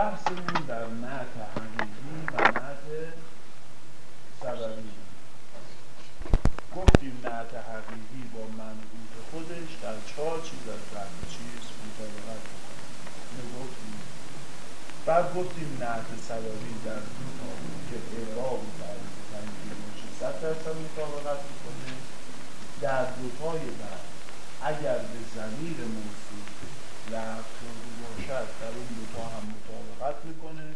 بحثمون در نعت حقیقی و نعت سببی. گفتیم نعت حقیقی با منعوت خودش در چهار چیز از رفت چیز مطابقت گفتیم. بعد گفتیم نعت سببی در دو تا که اعراب و تعریف باشه صد درصد مطابقت می‌کنه. در دوتای بعد اگر به زمیر موصول رفت باشد در اون دوتا هم مطابقت می‌کنه.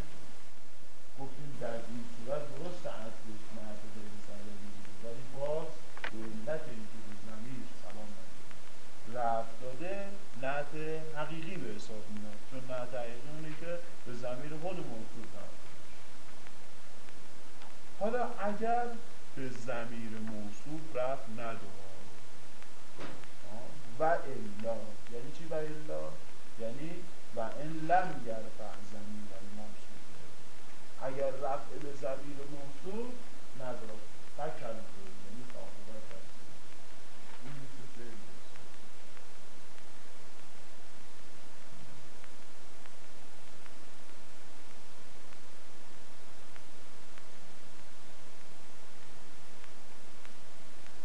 گفتیم در این صورت درست اصلش نعت غیر سببی ولی باز به علت اینکه به زمیر سلام رفت داده نعت حقیقی به حساب میاد. چون نعت حقیقی اونه که به زمیر خود موصول حالا اگر به زمیر موصول رفت نداره و الا. یعنی چی و الا؟ یعنی و ان لم یرفع زمیر الموصول اگر رفع به زمیر موصول نداره فکر یعنی تاقوبت این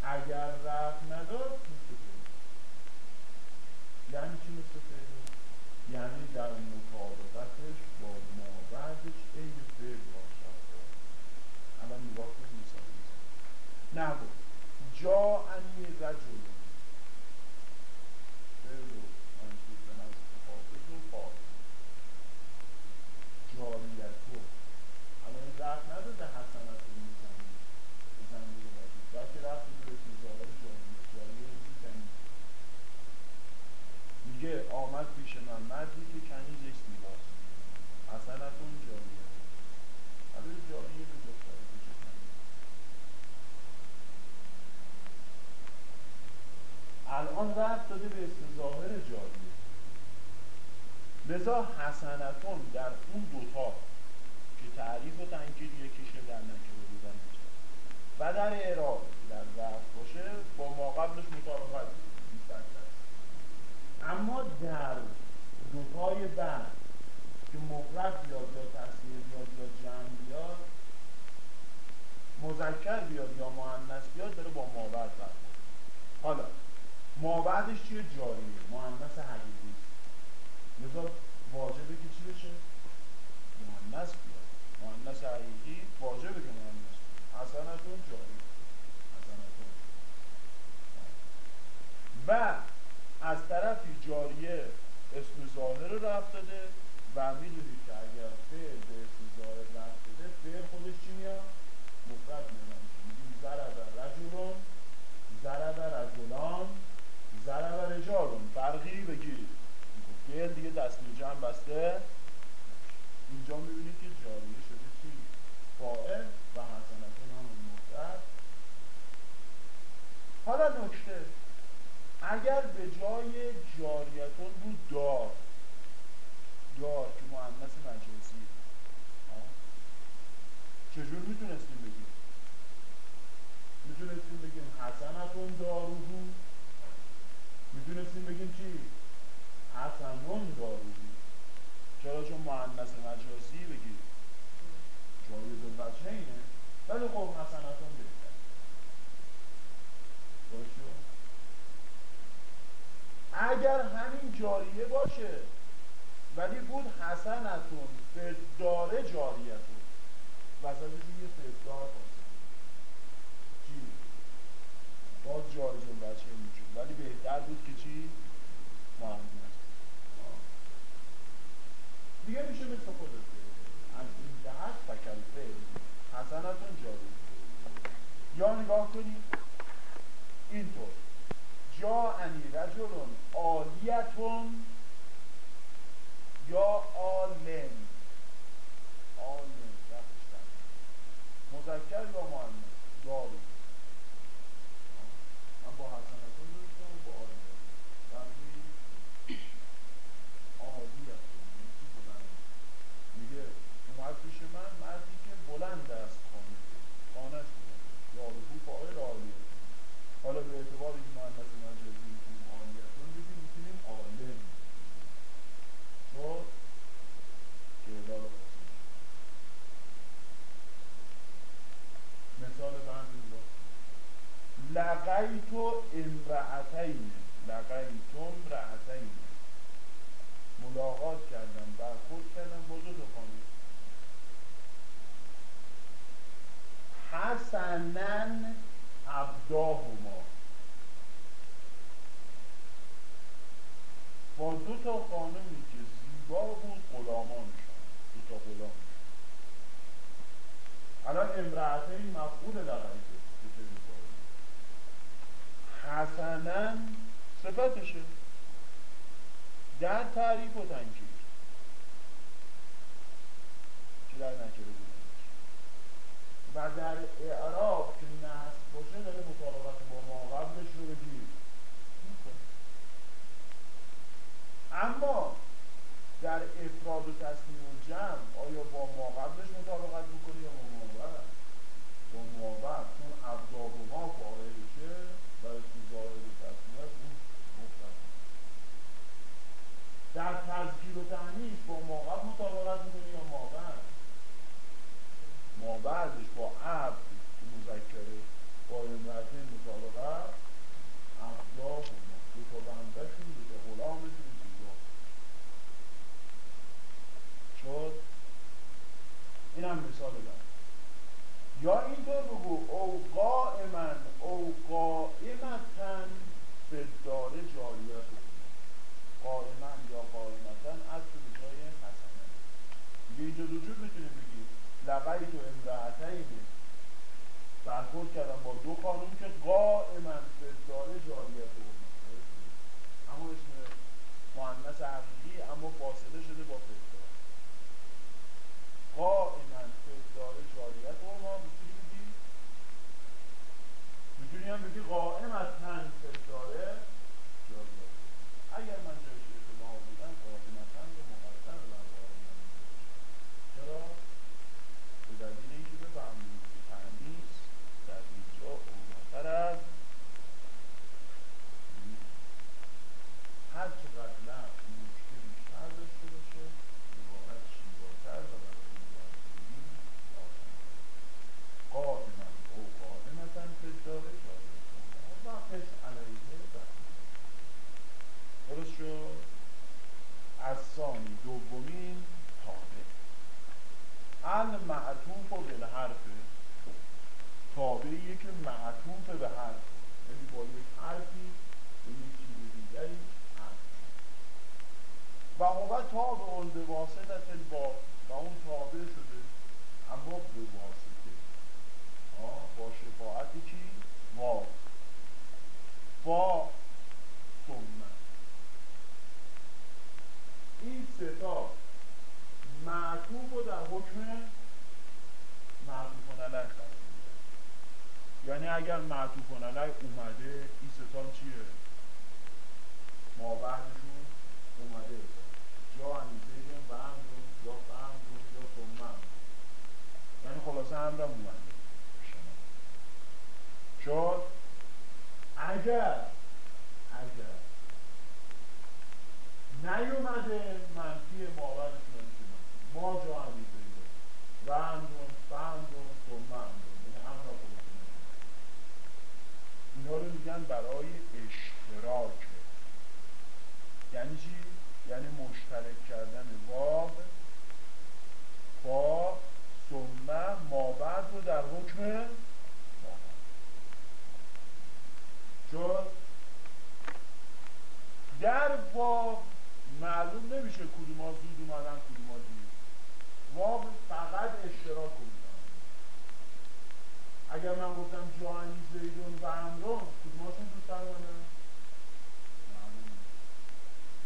اگر رفت نداد یعنی چی مثل یعنی در مطابقتش با ما بعدش عین فعل باشد الان نگاه کنید مثال نه جا انی رجل فعل و منصوب به نظر حافظ و فاعل جاریتو الان این رفت نداده حسنت رو می‌زنی بزنی رو بازی بلکه رفت رو به ظاهر جاریه جاریه رو می‌زنی میگه آمد پیش من مردی که کنیزش زیباست حسنتون جاریه حالا جاریه به دختر پیش الان رفت داده به اسم ظاهر جاریه لذا حسنتون در اون دوتا که تعریف و یکیشه در نکره بودن و در اعراب در رفت باشه با ما قبلش مطابقت اما در دوتای بعد که مفرد بیاد یا تصویر بیاد یا جمع بیاد مذکر بیاد یا مؤنث بیاد داره با مابعد بعد حالا مابعدش چیه؟ جاریه. مؤنث حقیقی لذا واجبه که چی بشه؟ مؤنث بیاد. مؤنث حقیقی واجبه که مؤنث حسنتون جاری. حسنتون. و از طرفی جاریه اسم ظاهر رفت داده و می‌دونید که اگر فعل به اسم ظاهر رفت داده فعل خودش چی میاد؟ مفرد میاد. میگیم ضرب رجلون ضرب رجلان ضرب رجالون. فرقی بگیر. فعل دیگه دست جمع بسته اینجا می‌بینید که جاریه شده چی؟ فاعل و حسنتون هم مفرد حالا نکته اگر به جای جاریتون بود دار که مؤنث مجازی چجور می‌تونستیم بگیم می‌تونستیم بگیم حسنتون داروهو می‌تونستیم بگیم چی حسنون داروهو چرا چون مؤنث مجازی بگیم جاری دو بچه اینه ولی خب حسنتون بهتر باشه اگر همین جاریه باشه ولی بود حسنتون فداره جاریتون وسطش یه فدار باشه چی؟ باز جاری جون بچه میشون ولی بهتر بود که چی؟ مهندس دیگه میشه مثل خودت از این جهت فکل فعل حسنتون جاری یا نگاه کنید اینطور جاءنی رجل عالیتون یا عالم عالم مذکر یا مؤنث دارو من با حسنتون داشتم با عالم وقتی عالیتون میگه اومد پیش من مردی که بلند است خانه خانهش بلند یاروهو فاعل عالیه حالا به اعتباری که مؤنث مجازی می‌تونیم عالیتون بگیم می‌تونیم عالم چون که لقیت امرأتین لقیت امرأتین ملاقات کردم برخورد کردم با دو خانم حسنن عبداهما با دو تا خانمی که زیبا بود غلامانشان دو تا غلام. الان امرأته این مفعول لغیده حسنا صفتشه در تعریف و تنکیر که در نکره و در اعراب که نصب باشه داره مطابقت با ما قبلش رو بگیر. اما در افراد و تصمیم و جمع آیا با ما قبلش مطابقت می‌کنه یا با ما با ما چون ابداب و ما فاعلشه و اسم ظاهر و تصمیم اون مفرد در تذکیر و تعنیف با ما قبل مطابقت می‌کنه یا ما بعد ما بعدش با عبد که مذکره با امرأت مطابقت ابداب و ما دو تا بندهشون دو تا غلامشون شد این هم مثال دارم یا اینطور بگو او قائما او قائمتن به داره جاریت قائما یا قائمتن از به جای حسنه دیگه اینجا دو جور می‌تونیم بگیم لقیت و امرأتین برخورد کردم با دو خانم که قائما به داره جاریت اما اسم مهندس حقیقی اما فاصله شده با فدار قائما فدار جاریت ما می‌تونی بگی می‌تونی هم بگی قائمتا فداره جاریت اگر من جای شما بودم قائمتا رو مقدم بر قائما چرا؟ به دلیل اینکه بفهمید که تنبیس در اینجا اولاتر از هر چقدر لفظ مشکل بیشتر داشته باشه عبارت شیواتر و قائما او قائمتا فداره جاری وقتش علیه درست شد از ثانی دومین تابع المعطوف بالحرف تابعیه که معطوف به حرف یعنی با یک حرفی به یک چیز دیگری حرف و هو تابع اون به واسطت الباب و اون تابع شده. اما به واسطه. با شفاعت؟ واو با ثم این ستا معطوف رو در حکم معطوف علیه یعنی اگر معطوف علیه اومده این ستا چیه؟ ما بعدشون اومده. جا انیزه و امرون یا فهمرون یا ثم یعنی خلاصه امرم اومده شد؟ اگر اگر نیومده منفی ماورش منفی ما جا می‌ذاریم و اندون فهمدون ثم یعنی هم را اینا رو میگن برای اشتراک یعنی چی؟ یعنی مشترک کردن واو با ثم ما بعد رو در حکم چون در واو معلوم نمیشه کدوم ها زود اومدن کدوم ها دیر واو فقط اشتراک رو اگر من گفتم جانی زیدون و امرون کدوم هاشون زودتر اومدن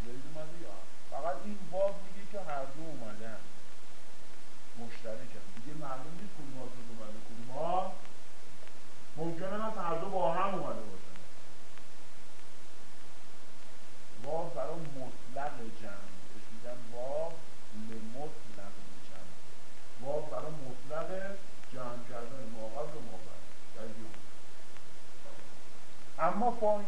زید اومده یا فقط این واو میگه که هر دو اومدن مشترکن دیگه معلوم نیست کدوم ها زود اومده کدوم ها ممکنه از هر دو با هم اومده باشه واو برای مطلق جمع بهش میگن واو لمطلق جمع واو برای مطلق جمع کردن ماقبل و ماقبل اما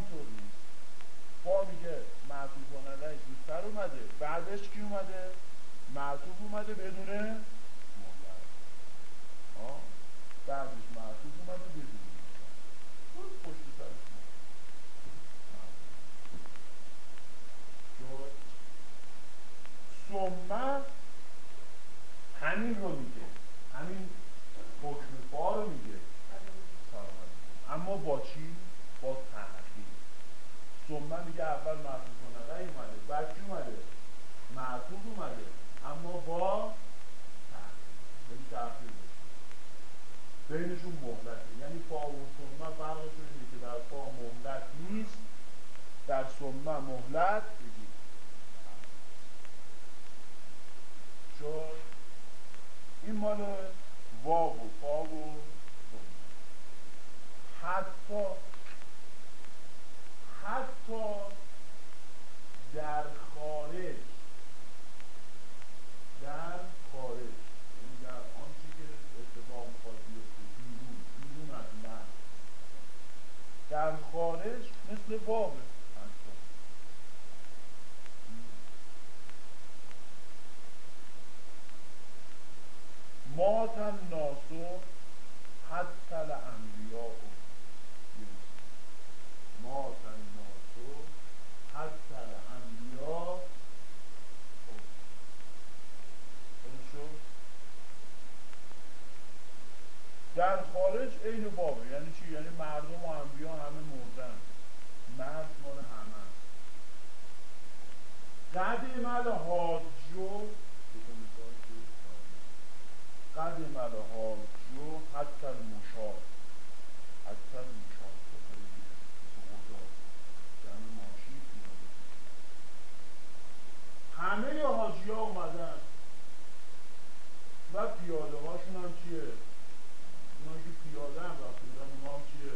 da در خارج عین بابه یعنی چی؟ یعنی مردم و انبیا همه مردن. مرد مال همه. قدیم الحاجو قدم الحاجو حتی المشار حتی المشار همه حاجی ها اومدن. و پیاده هاشون هم چیه؟ اونا که پیاده هم رفت بودن اونا هم چیه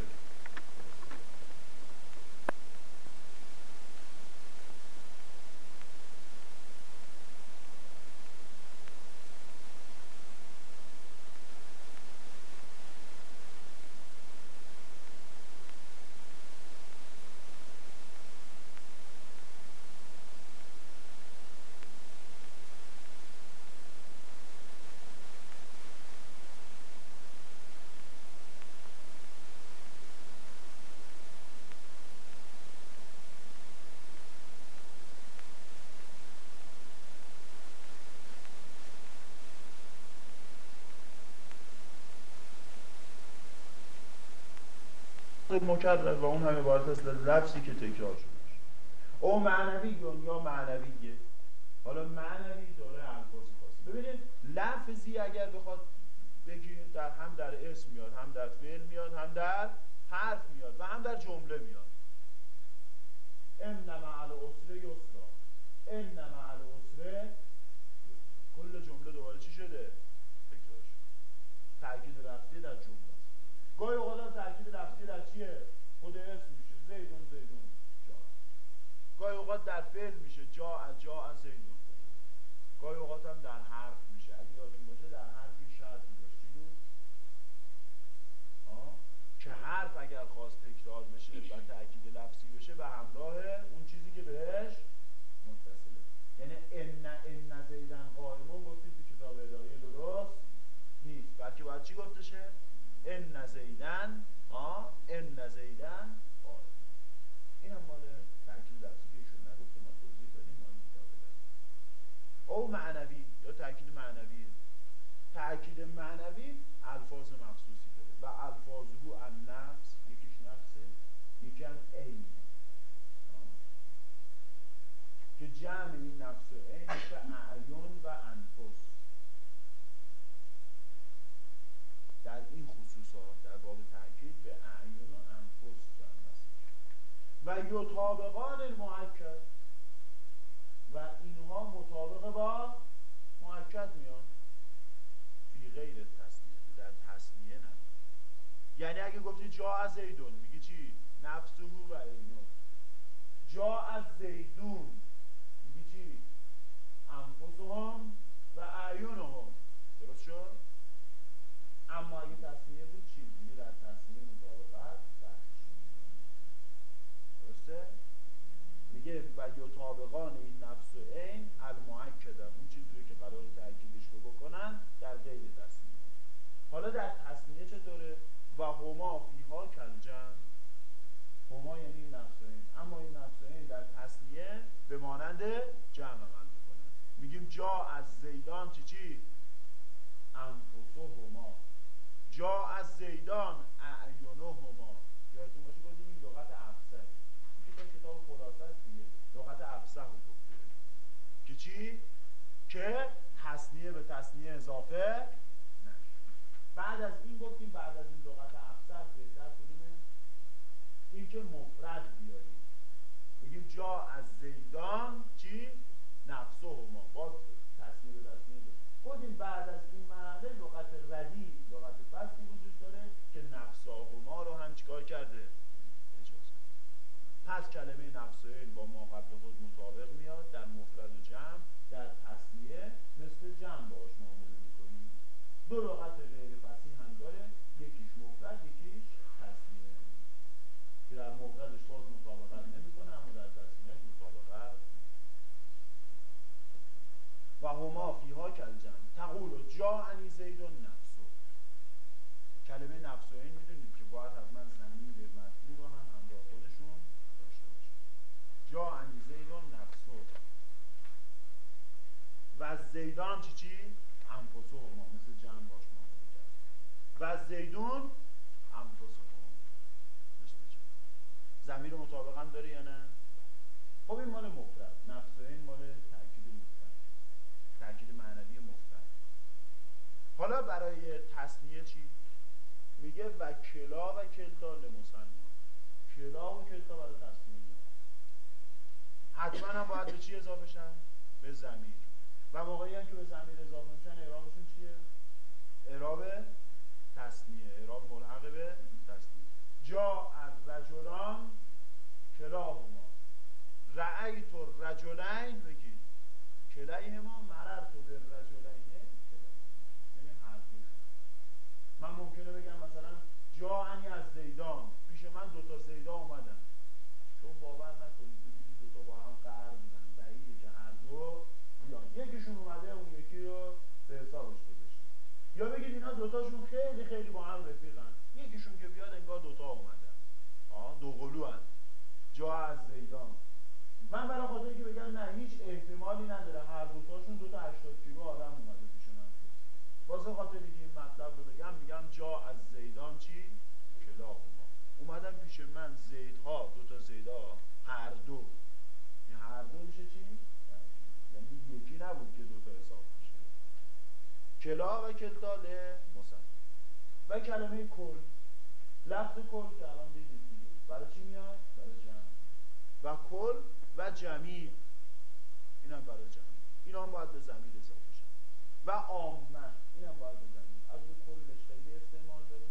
مکرر و اون هم عبارت است لفظی که تکرار شده او معنوی یا معنویه؟ حالا معنوی داره الفاظ خاصی ببینید لفظی اگر بخواد بگی در هم در اسم میاد هم در فعل میاد هم در حرف میاد و هم در جمله میاد. ان مع العسر یسرا. ان مع العسر کل جمله دوباره چی شده؟ تکرار شد تاکید لفظی در جمله. گاهی اوقات تاکید لفظی در چیه؟ خود اسم میشه. زیدون زیدون. جا. گاهی اوقات در فعل میشه. جا از جا از زیدون. گاهی اوقات هم در حرف میشه. اگه یادتون باشه در حرف این شرطی داشت چی بود؟ که حرف اگر خواست تکرار بشه و تاکید لفظی بشه به همراه اون چیزی که بهش متصله. یعنی ان ان زیدن قائمون گفتید تو کتاب اداره درست نیست. بلکه باید چی گفته شه ان زیدن آ ان زیدن این هم مال تاکید لفظی که ایشون نگفته ما توضیح دادیم مال کتاب او معنوی یا تاکید معنوی؟ تاکید معنوی الفاظ مخصوصی داره و الفاظه ان نفس یکیش نفسه یکی هم عین. که جمع این نفس و عین به اعیان و انفس. در این خصوصات در باب تاکید به اعیان و انفس و یطابقان المؤکد. و اینها مطابق با مؤکد میان. فی غیر تصنیه در تصنیه نه یعنی اگه گفتی جا از زیدون میگی چی؟ نفسه و اینو جا از زیدون میگی چی؟ انفسهم و اعیونهم درست شد؟ اما اگه تصمیه بود چی؟ میگه در تصمیه مطابقت درسته؟ میگه و یطابقان این نفس و عین المؤکده اون چیزی که قرار تاکیدش رو بکنن در غیر تصمیه حالا در تصمیه چطوره؟ و هما فیها کلجن هما یعنی نفس و اما این نفس و در تصمیه به مانند جمع عمل می‌کنن میگیم جا از زیدان چی چی؟ انفسو هما جا از زیدان اعیانو هما یادتون باشه گفتیم این لغت افسر. که کتاب خلاصه است دیگه. لغت افسح رو گفته که چی؟ که تصنیه به تصنیه اضافه بعد از این گفتیم بعد از این لغت افسر بهتر کدومه این که مفرد بیاریم. بگیم جا از زیدان چی؟ نفسه ما باز تصمیم به تصمیم گفتیم بعد از این مرحله لغت ردی لغت فصلی وجود داره که ما رو هم چیکار کرده؟ اجازه پس کلمه نفسه با ما قبل خود مطابق میاد در مفرد و جمع در تصمیه مثل جمع باش معامله می‌کنیم. دو لغت غیر فصیح هم داره یکیش مفرد یکیش تصمیه که در مفردش باز مطابقت نمی‌کنه اما در تصمیه مطابقت و هما فیها کل جمع تقول جا انی زید نفسو کلمه نفسو این می‌دونید که باید حتما زمین مطلوب رو هم همراه خودشون داشته باشه جا انی زید نفسو و زیدان چی چی؟ انفسو ما مثل جمع باش معامله کرد و زیدون انفسو زمیر مطابقا داره یا نه؟ خب این مال مفرد نفسه این مال تاکید مفرد تاکید معنوی مفرد حالا برای تصنیه چی؟ میگه و کلا و کلتا لمسنا کلا و کلتا برای تصنیه حتما هم باید به چی اضافه شن؟ به زمیر و موقعی هم که به زمیر اضافه میشن اعرابشون چیه؟ اعراب تصنیه اعراب ملحق به تصنیه جا از رجلان کلاهما رأیت رجلین بگید کلیهما مررت به رجلین یعنی هر من ممکنه بگم مثلا جا از زیدان. پیش من دوتا زیدا اومدن. چون باور نکنید. دوتا با هم قرار بودن بعیده که هر دو بیان یکیشون اومده اون یکی رو به حسابش گذاشته. یا بگید اینا دوتاشون خیلی خیلی با هم رفیقن. یکیشون که بیاد انگار دوتا اومدن. آه دو قلو هن. جا از زیدان. من برای خاطر که بگم نه هیچ احتمالی نداره. هر دوتاشون دو تا 80 کیلو آدم اومده پیش من واسه خاطر که این مطلب رو بگم میگم جا از زیدان چی؟ کلا اومدن پیش من زیدها دو تا زیدا هر دو. هر دو میشه چی؟ یعنی یکی نبود که دو تا حساب میشه. کلا و کلتا ل و کلمه کل. لفظ کل که الان دیدید دیگه. برای چی میاد؟ برای جمع. و کل و جمیع این هم برای جمع. این هم باید به زمین اضافه شد و آمه. این هم باید به زمین. از به کلش خیلی استعمال داره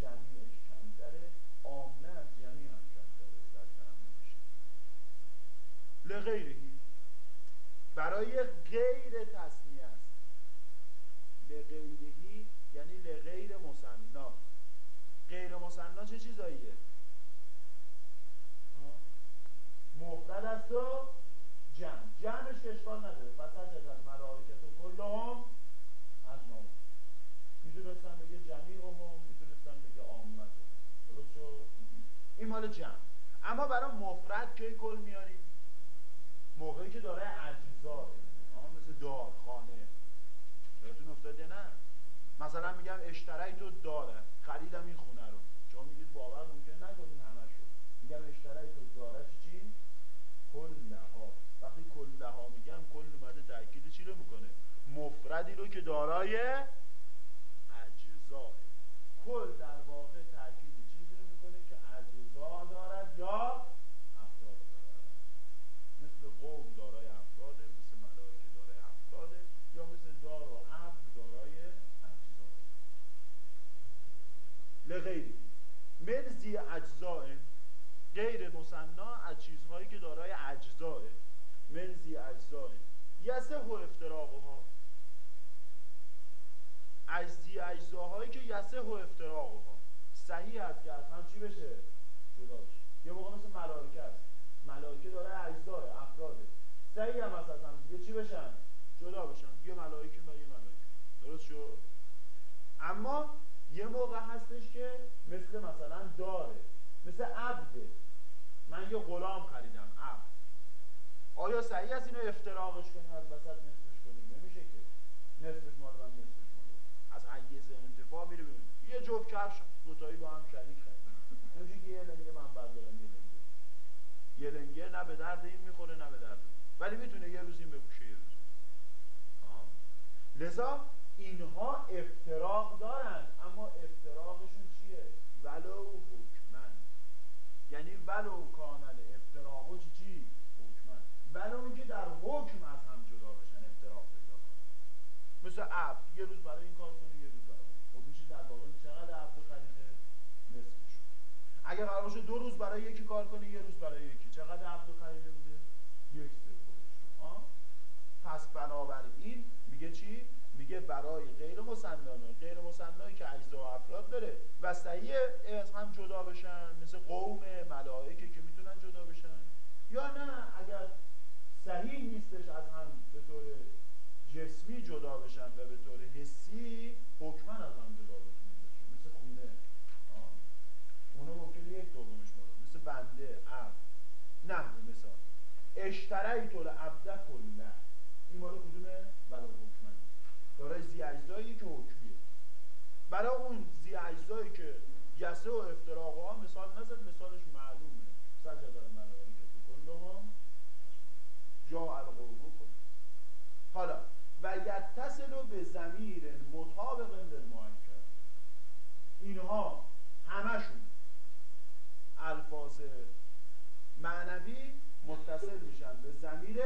جمیعش کمتره. آمه از جمیع هم کمتره در میشه لغیرهی. برای غیر تصمیه است. لغیرهی یعنی لغیر مصنا غیر مصنا چه چیزاییه؟ مفرد است و جمع. جمعش که اشکال نداره. فسجد از ملائکت و کلهم از نام می‌تونستم بگه جمعی هم می‌تونستم بگه آمد درست شد؟ این مال جمع. اما برای مفرد که کل میاریم موقعی که داره اجزا مثل دار خانه افتاد یا نه؟ مثلا میگم اشتری تو داره خریدم این خونه رو. شما میگید باور ممکن نکنید همه شد. میگم اشتری تو داره چی؟ کلها وقتی کلها میگم کل اومده تاکید چی رو می‌کنه؟ مفردی رو که دارای اجزا کل در واقع تاکید چیزی رو می‌کنه که اجزا دارد یا قوم دارای افراده مثل ملائکه دارای افراده یا مثل دار و عبد دارای اجزا. لغیری مرزی اجزاه غیر مصنا از چیزهایی که دارای اجزاه منزی اجزاه یسه و افتراقها. اجزی اجزاهایی که یسه و افتراقها. صحیح است که اصلا چی بشه؟ جدا بشه. یه موقع مثل ملائکه است ملائکه داره اجزاه افراده صحیح هم از هم دیگه. چی بشن؟ جدا بشن. یه ملائکه و یه ملائکه. درست شد؟ اما یه موقع هستش که مثل مثلا داره مثل عبده. من یه غلام خریدم عبد. آیا صحیح است اینو افتراقش کنیم از وسط نصفش کنیم نمیشه که. نصفش مال من نصفش مال از حیز انتفاع میره ببین. یه جفت کفش دوتایی با هم شریک خرید نمیشه که یه لنگه من بردارم یه لنگه یه لنگه نه به درد این می‌خوره نه به درد ولی می‌تونه یه روز این بپوشه یه روز لذا اینها افتراق دارن اما افتراقشون چیه؟ ولو حکمن. یعنی ولو کانل افتراق چی حکمن. ولو اینکه در حکم از هم جدا بشن افتراق پیدا کنن. مثل عبد یه روز برای این کار کنه یه روز برای خب میشه در واقع چقدر عبد خریده اگر قرار باشه دو روز برای یکی کار کنه یه روز برای یکی. چقدر عبد خریده بوده یک سومش پس بنابراین میگه چی؟ میگه برای غیر مسنانه غیر مسنایی که اجزا و افراد داره و صحیح از هم جدا بشن مثل قوم ملائکه که می‌تونن جدا بشن. یا نه اگر صحیح نیستش از هم به طور جسمی جدا بشن و به طور حسی حکما از هم جدا بشن مثل خونه خونه ممکنه یک دومش مورد مثل بنده عبد نه مثال اشترایت العبد کله این مال کدومه؟ ولو حکمن دارای زی اجزایی که حکمیه. برای اون زی اجزایی که یسه و افتراق ها مثال نزد مثالش معلومه. سجد الملائکه کلهم. جا القربو کن. حالا و یتصل به زمیر مطابق للمؤکد اینها همشون الفاظ معنوی متصل میشن به زمیر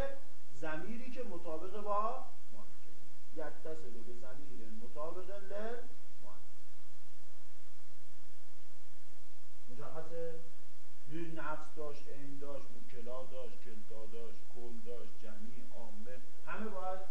زمیری که مطابق با یتصل به زمیر مطابق لل مشخصه؟ یه نفس داشت این داشت مکلا داشت کلتا داشت کل داشت جمعی عامه همه باید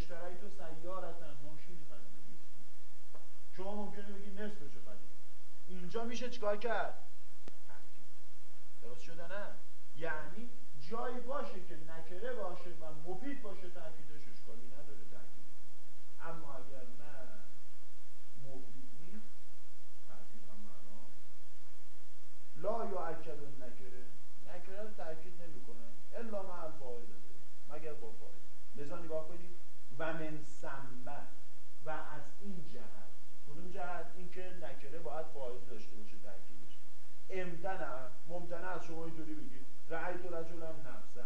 اشتریت و سیارتن ماشینی خریدی شما ممکنه بگی نصفش خرید اینجا میشه چیکار کرد؟ درست شده نه؟ یعنی جایی باشه که نکره باشه و مفید باشه تاکیدش اشکالی نداره تاکید اما اگر نه مفید نیست. تاکید هم معنا. لا یؤکد نکره نکره رو تاکید نمی‌کنه. الا مع الفاعل لذا نگاه کنید. و من سمه و از این جهت کدوم جهت اینکه نکره باید فایده داشته باشه تاکیدش امتنع ممتنع از شما اینطوری بگید. تو رجلا نفسه.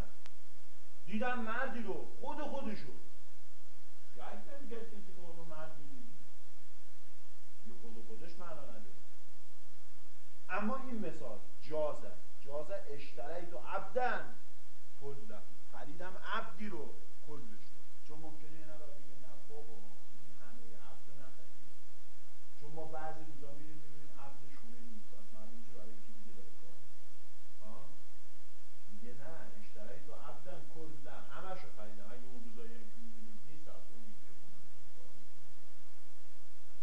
دیدم مردی رو خود خودشو. شاید نمیگه کسی که اونو مرد یه خود خودش معنا نداره. اما این مثال جازه. جازه اشتری تو عبدن. کله خریدم عبدی رو کلش چون ممکنه یه نفر بگه نه بابا همه عبد نخرید چون ما بعضی روزا میریم می‌بینیم عبد شونه نیست پس معلوم که برای یکی دیگه داره کار. میگه نه اشتری تو عبدن کله همشو خریدم اگه اون روزایی هم که می‌بینید نیست عبد اون یکی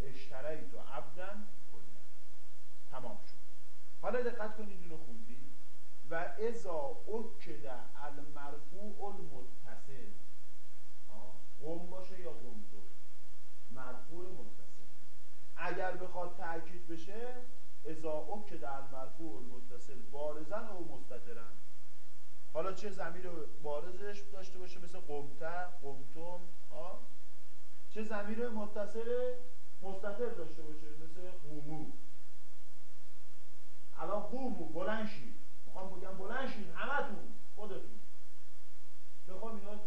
اشتری تو عبدن کله تمام شد. حالا دقت کنید اینو خوندید. و ازا اکد المرفوع المتصل. قم باشه یا قمتو مرفوع متصل. اگر بخواد تأکید بشه ازا اکد المرفوع المتصل بارزن و مستترن. حالا چه زمیر بارزش داشته باشه مثل قمته قمتم چه زمیر متصل مستتر داشته باشه مثل قومو. الان قومو بلند شید. می‌خوام بگم بلند شید همتون خودتون. می‌خوام اینا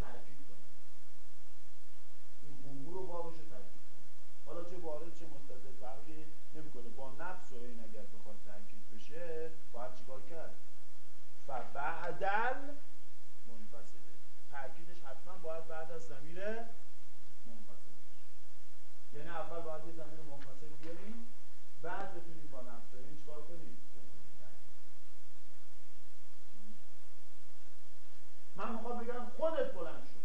رو قومو رو تاکید حالا چه وارد چه مستتر فرقی نمی‌کنه. با نفس و این اگر بخواد تاکید بشه باید چیکار کرد؟ فبعدل منفصله. تاکیدش حتما باید بعد از زمیر منفصل یعنی اول باید یه زمین منفصل بیاریم بعد بتونیم با نفس این چیکار کنیم؟ من می‌خوام بگم خودت بلند شد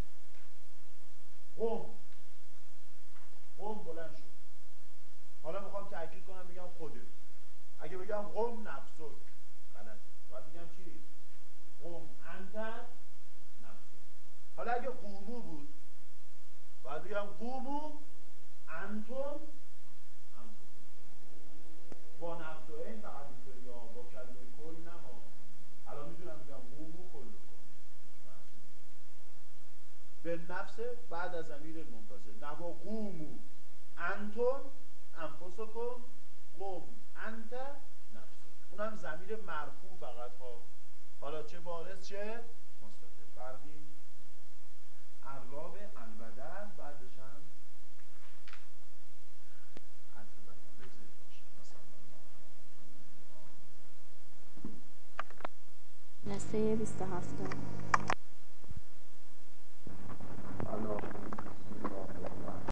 قم قم بلند شد حالا می‌خوام تاکید کنم بگم خودت. اگه بگم قم نفسک غلطه. باید بگم چی؟ قم انت نفسک حالا اگه قومو بود باید بگم قومو انتم با نفس و این فقط اینطوری یا با کلمه کل نه الان می‌تونم بگم قومو کل به نفس بعد از زمیر منفصل نوا قومو. انتم انفسکم قوم انت نفس اونم زمیر مرفوع فقط ها. حالا چه بارز چه مستطر فرقی عراب البدن بعدش هم نسته 27